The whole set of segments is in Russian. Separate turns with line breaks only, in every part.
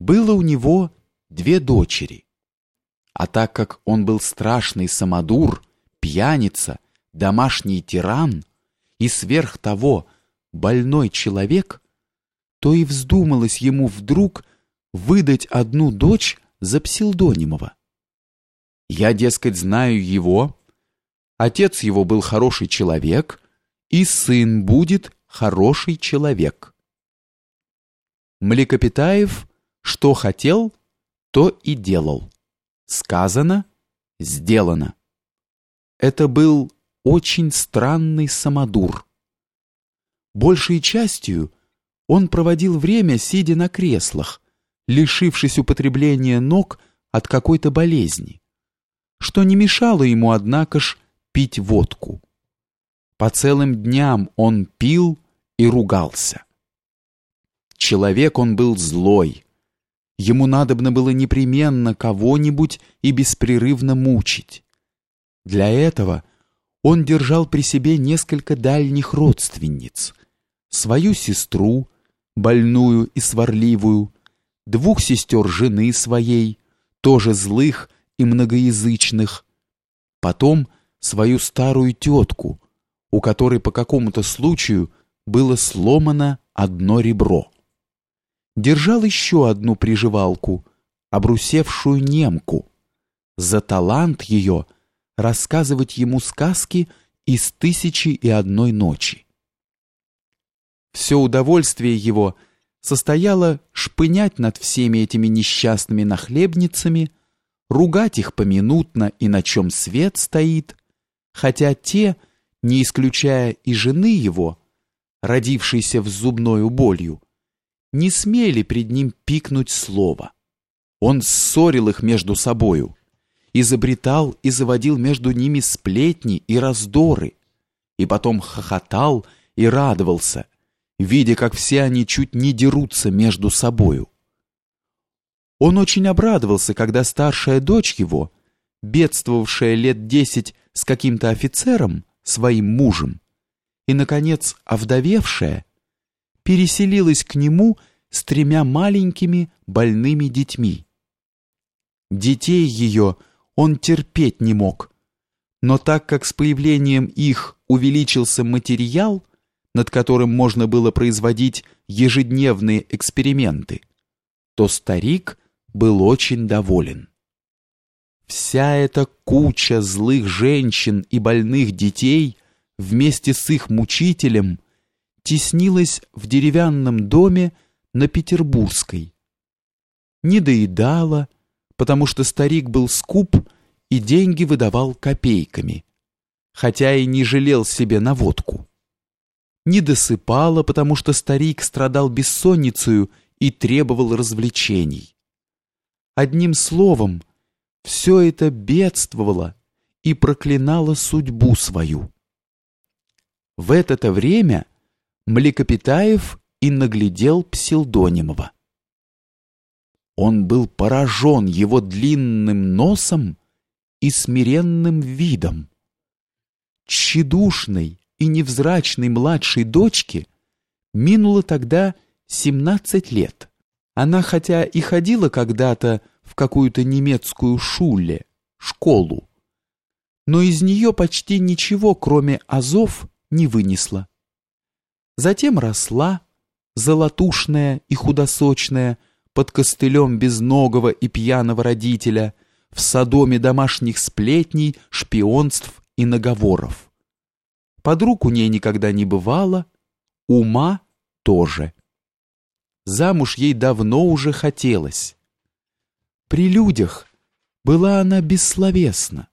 Было у него две дочери. А так как он был страшный самодур, пьяница, домашний тиран и сверх того больной человек, то и вздумалось ему вдруг выдать одну дочь за Псилдонимова. Я, дескать, знаю его, отец его был хороший человек, и сын будет хороший человек. Млекопитаев что хотел, то и делал. Сказано, сделано. Это был очень странный самодур. Большей частью он проводил время, сидя на креслах, лишившись употребления ног от какой-то болезни, что не мешало ему, однако ж, пить водку. По целым дням он пил и ругался. Человек он был злой, Ему надобно было непременно кого-нибудь и беспрерывно мучить. Для этого он держал при себе несколько дальних родственниц. Свою сестру, больную и сварливую, двух сестер жены своей, тоже злых и многоязычных, потом свою старую тетку, у которой по какому-то случаю было сломано одно ребро держал еще одну приживалку, обрусевшую немку, за талант ее рассказывать ему сказки из «Тысячи и одной ночи». Все удовольствие его состояло шпынять над всеми этими несчастными нахлебницами, ругать их поминутно и на чем свет стоит, хотя те, не исключая и жены его, родившейся в зубною болью, не смели пред ним пикнуть слово. Он ссорил их между собою, изобретал и заводил между ними сплетни и раздоры, и потом хохотал и радовался, видя, как все они чуть не дерутся между собою. Он очень обрадовался, когда старшая дочь его, бедствовавшая лет десять с каким-то офицером, своим мужем, и, наконец, овдовевшая, переселилась к нему с тремя маленькими больными детьми. Детей ее он терпеть не мог, но так как с появлением их увеличился материал, над которым можно было производить ежедневные эксперименты, то старик был очень доволен. Вся эта куча злых женщин и больных детей вместе с их мучителем – теснилась в деревянном доме на Петербургской. Не доедала, потому что старик был скуп и деньги выдавал копейками, хотя и не жалел себе на водку. Не досыпала, потому что старик страдал бессонницей и требовал развлечений. Одним словом, все это бедствовало и проклинало судьбу свою. В это-то время Млекопитаев и наглядел Псилдонимова. Он был поражен его длинным носом и смиренным видом. Тщедушной и невзрачной младшей дочке минуло тогда семнадцать лет. Она хотя и ходила когда-то в какую-то немецкую шуле, школу, но из нее почти ничего, кроме азов, не вынесла. Затем росла, золотушная и худосочная, под костылем безногого и пьяного родителя, в садоме домашних сплетней, шпионств и наговоров. Подруг у ней никогда не бывало, ума тоже. Замуж ей давно уже хотелось. При людях была она бессловесна,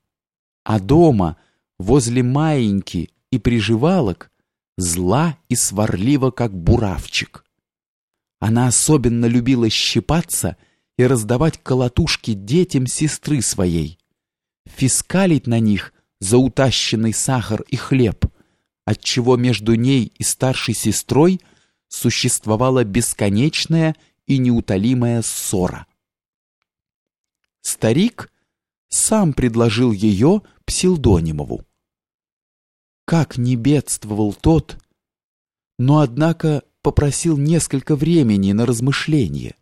а дома, возле маеньки и приживалок, зла и сварлива, как буравчик. Она особенно любила щипаться и раздавать колотушки детям сестры своей, фискалить на них за утащенный сахар и хлеб, отчего между ней и старшей сестрой существовала бесконечная и неутолимая ссора. Старик сам предложил ее Псилдонимову. Как не бедствовал тот, но, однако, попросил несколько времени на размышление.